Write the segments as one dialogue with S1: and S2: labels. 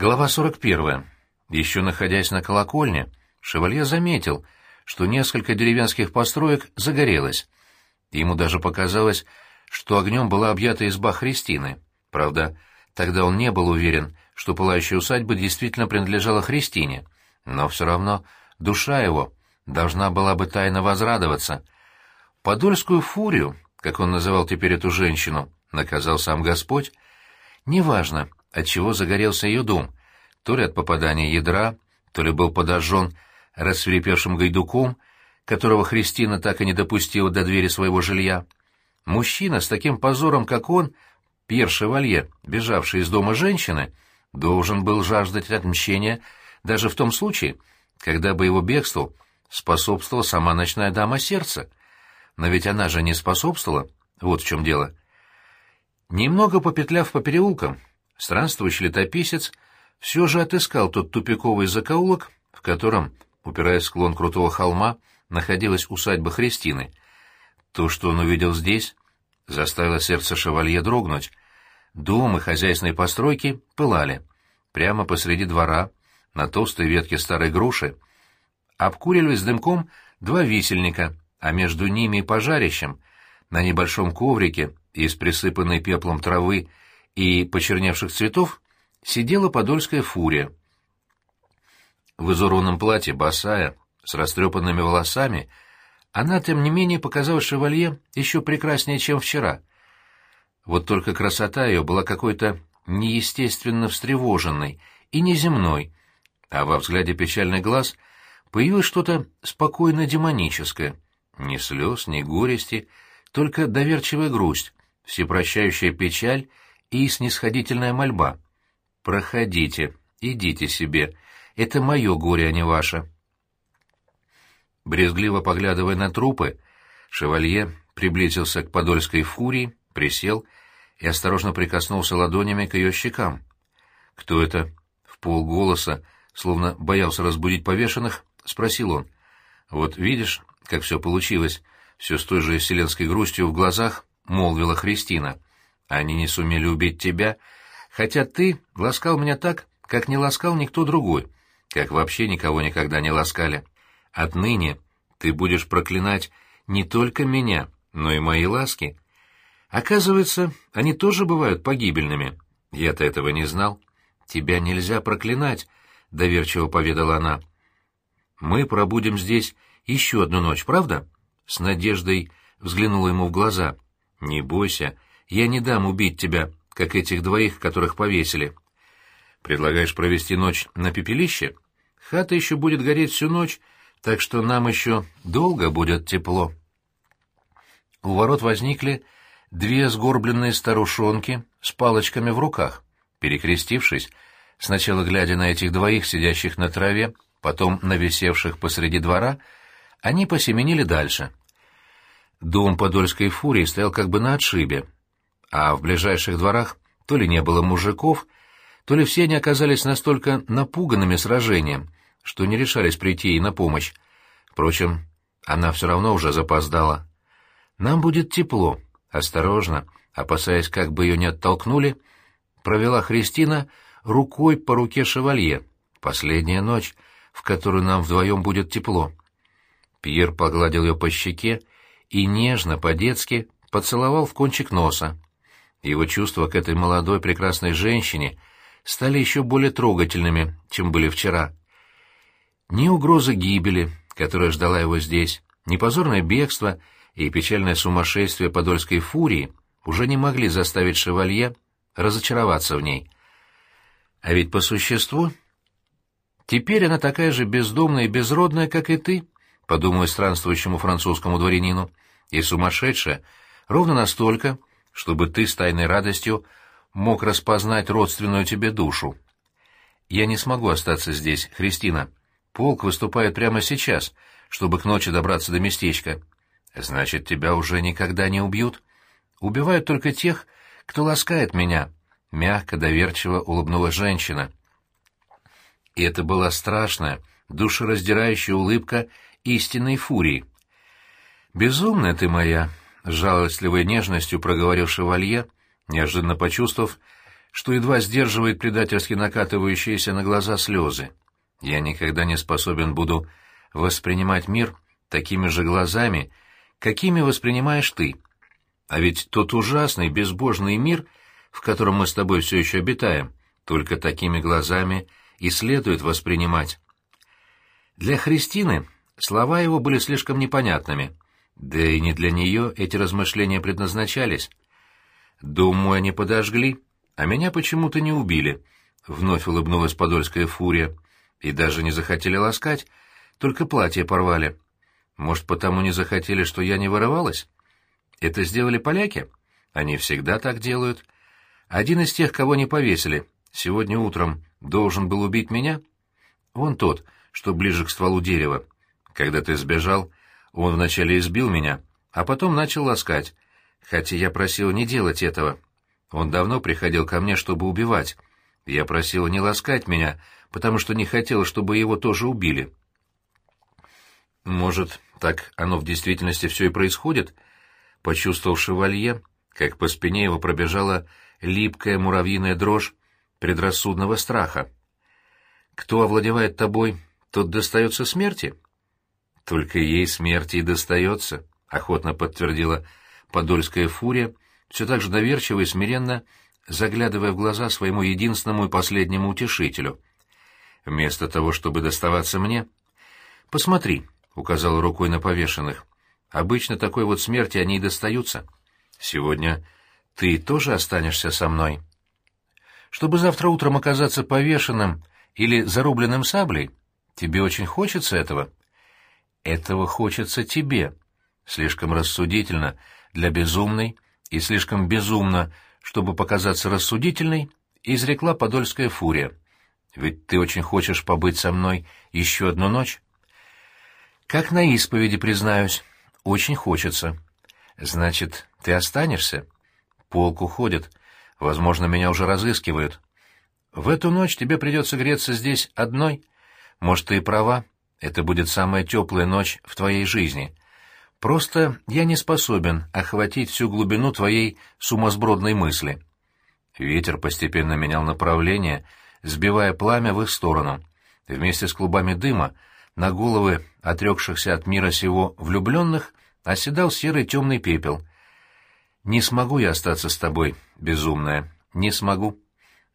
S1: Глава 41. Еще находясь на колокольне, шевалье заметил, что несколько деревенских построек загорелось. Ему даже показалось, что огнем была объята изба Христины. Правда, тогда он не был уверен, что пылающая усадьба действительно принадлежала Христине, но все равно душа его должна была бы тайно возрадоваться. Подольскую фурию, как он называл теперь эту женщину, наказал сам Господь. Неважно, от чего загорелся ее дом, то ли от попадания ядра, то ли был подожжен рассверепевшим гайдуком, которого Христина так и не допустила до двери своего жилья. Мужчина с таким позором, как он, Пьер Шевалье, бежавший из дома женщины, должен был жаждать отмщения даже в том случае, когда бы его бегству способствовала сама ночная дама сердца. Но ведь она же не способствовала, вот в чем дело. Немного попетляв по переулкам, странствующий летописец все же отыскал тот тупиковый закоулок, в котором, упираясь в склон крутого холма, находилась усадьба Христины. То, что он увидел здесь, заставило сердце шевалье дрогнуть. Дом и хозяйственные постройки пылали. Прямо посреди двора, на толстой ветке старой груши, обкуривались дымком два висельника, а между ними и пожарищем, на небольшом коврике из присыпанной пеплом травы и почерневших цветов, сидела подольская фурия. В изорванном платье, босая, с растрепанными волосами, она, тем не менее, показалась шевалье еще прекраснее, чем вчера. Вот только красота ее была какой-то неестественно встревоженной и неземной, а во взгляде печальный глаз появилось что-то спокойно демоническое. Ни слез, ни горести, только доверчивая грусть, всепрощающая печаль и снисходительная мольба. «Проходите, идите себе, это мое горе, а не ваше». Брезгливо поглядывая на трупы, шевалье приблизился к подольской фурии, присел и осторожно прикоснулся ладонями к ее щекам. «Кто это?» — в полголоса, словно боялся разбудить повешенных, спросил он. «Вот видишь, как все получилось?» — все с той же вселенской грустью в глазах молвила Христина. «Они не сумели убить тебя, хотя ты ласкал меня так, как не ласкал никто другой, как вообще никого никогда не ласкали. Отныне ты будешь проклинать не только меня, но и мои ласки. Оказывается, они тоже бывают погибельными. Я-то этого не знал. Тебя нельзя проклинать, — доверчиво поведала она. Мы пробудем здесь еще одну ночь, правда? С надеждой взглянула ему в глаза. Не бойся, я не дам убить тебя, как этих двоих, которых повесили. Предлагаешь провести ночь на пепелище? Хата еще будет гореть всю ночь, так что нам еще долго будет тепло. У ворот возникли две сгорбленные старушонки с палочками в руках. Перекрестившись, сначала глядя на этих двоих, сидящих на траве, потом на висевших посреди двора, они посеменили дальше. Дом Подольской фурии стоял как бы на отшибе, а в ближайших дворах то ли не было мужиков, то ли все они оказались настолько напуганными сражением, что не решались прийти ей на помощь. Впрочем, она все равно уже запоздала. «Нам будет тепло», — осторожно, опасаясь, как бы ее не оттолкнули, провела Христина рукой по руке шевалье. «Последняя ночь, в которую нам вдвоем будет тепло». Пьер погладил ее по щеке и нежно, по-детски, поцеловал в кончик носа. Его чувства к этой молодой прекрасной женщине стали еще более трогательными, чем были вчера. Ни угроза гибели, которая ждала его здесь, ни позорное бегство и печальное сумасшествие подольской фурии уже не могли заставить шевалье разочароваться в ней. А ведь по существу теперь она такая же бездомная и безродная, как и ты, подумал странствующему французскому дворянину, и сумасшедшая ровно настолько, чтобы ты с тайной радостью мог распознать родственную тебе душу. Я не смогу остаться здесь, Христина. Полк выступает прямо сейчас, чтобы к ночи добраться до местечка. Значит, тебя уже никогда не убьют. Убивают только тех, кто ласкает меня. Мягко, доверчиво улыбнулась женщина. И это была страшная, душераздирающая улыбка истинной фурии. «Безумная ты моя!» — жалостливой нежностью проговорил шевалье, неожиданно почувствовав, что едва сдерживает предательски накатывающиеся на глаза слезы. Я никогда не способен буду воспринимать мир такими же глазами, какими воспринимаешь ты. А ведь тот ужасный, безбожный мир, в котором мы с тобой все еще обитаем, только такими глазами и следует воспринимать. Для Христины слова его были слишком непонятными, да и не для нее эти размышления предназначались. «Думаю, они подожгли, а меня почему-то не убили», — вновь улыбнулась подольская фурия, — «и даже не захотели ласкать, только платье порвали. Может, потому не захотели, что я не вырывалась? Это сделали поляки? Они всегда так делают. Один из тех, кого не повесили, сегодня утром должен был убить меня? Вон тот, что ближе к стволу дерева. Когда ты сбежал, он вначале избил меня, а потом начал ласкать, хотя я просил не делать этого. Он давно приходил ко мне, чтобы убивать. Я просил не ласкать меня, потому что не хотел, чтобы его тоже убили. Может, так оно в действительности все и происходит? Почувствовал шевалье, как по спине его пробежала липкая муравьиная дрожь предрассудного страха. Кто овладевает тобой, тот достается смерти? Только ей смерти и достается, — охотно подтвердила подольская фурия, все так же доверчиво и смиренно заглядывая в глаза своему единственному и последнему утешителю. Вместо того, чтобы доставаться мне, посмотри, — указал рукой на повешенных. «Обычно такой вот смерти они и достаются. Сегодня ты тоже останешься со мной. Чтобы завтра утром оказаться повешенным или зарубленным саблей, тебе очень хочется этого?» «Этого хочется тебе. Слишком рассудительно для безумной и слишком безумно, чтобы показаться рассудительной, изрекла подольская фурия. Ведь ты очень хочешь побыть со мной еще одну ночь?» Как на исповеди, признаюсь. Очень хочется. Значит, ты останешься? Полк уходит. Возможно, меня уже разыскивают. В эту ночь тебе придется греться здесь одной. Может, ты и права. Это будет самая теплая ночь в твоей жизни. Просто я не способен охватить всю глубину твоей сумасбродной мысли. Ветер постепенно менял направление, сбивая пламя в их сторону. Вместе с клубами дыма на головы отрекшихся от мира сего влюбленных оседал серый темный пепел. «Не смогу я остаться с тобой, безумная, не смогу.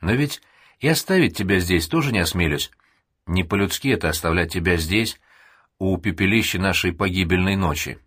S1: Но ведь и оставить тебя здесь тоже не осмелюсь. Не по-людски это оставлять тебя здесь, у пепелища нашей погибельной ночи».